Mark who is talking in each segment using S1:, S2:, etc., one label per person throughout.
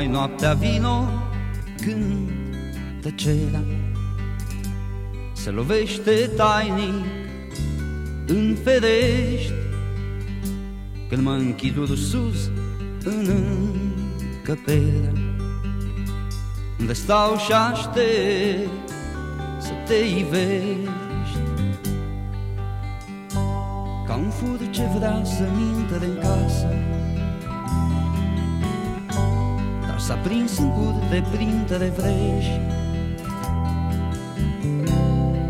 S1: noaptea vino când tăcerea Se lovește tainic în ferești Când mă închid sus în încăperea Unde stau și aștept să te ivești. Ca un fur ce vrea să mintă în casă Dar s-a prins în curte printre vreși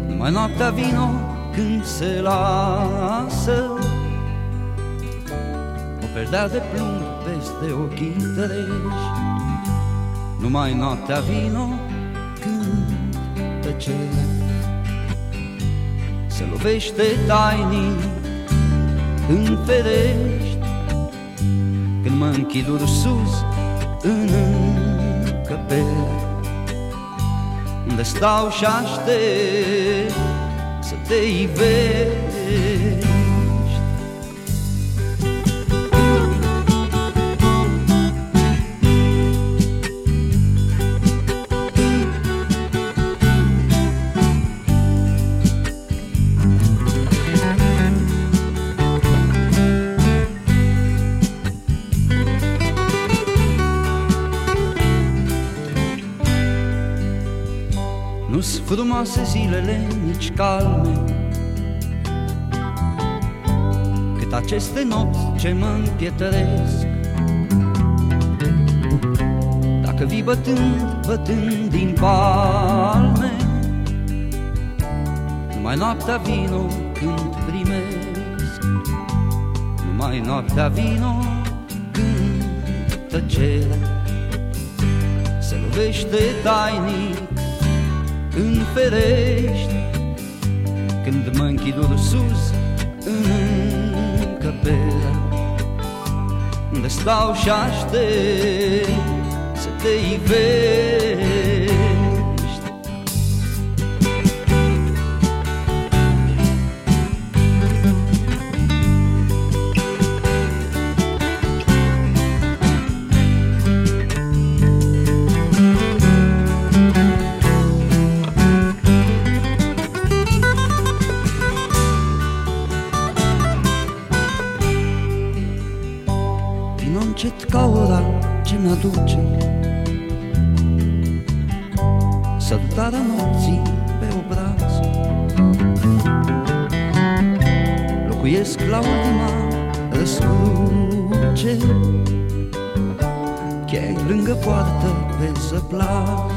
S1: Numai noaptea vino când se lasă O perdea de plumb peste ochii tăreși Numai noaptea vino când tăcerea Se lovește tainic în ferești Când mă închid sus în încăpere. Unde stau și aștept să te ivești Nu-s frumoase zilele, nici calme. Cât aceste nopți ce mă împietresc. Dacă vii bătând, bătând din palme Numai noaptea vino când primesc. Numai noaptea vino când tăcerea Se lovește tainic în ferești Când mă închid sus în încăperea Unde stau și aștept să te ivești încet ca ora ce mi-aduce. Sărutarea nopții pe obraz. Locuiesc la ultima răscruce. Chei lângă poartă pe săplas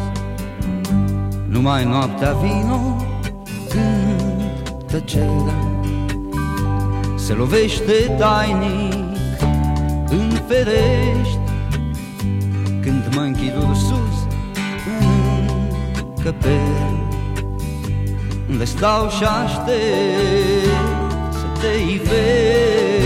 S1: Numai noaptea vino când tăcerea Se lovește tainic în ferești. Când mă închid sus în încăpere Unde stau și aștept să te ivești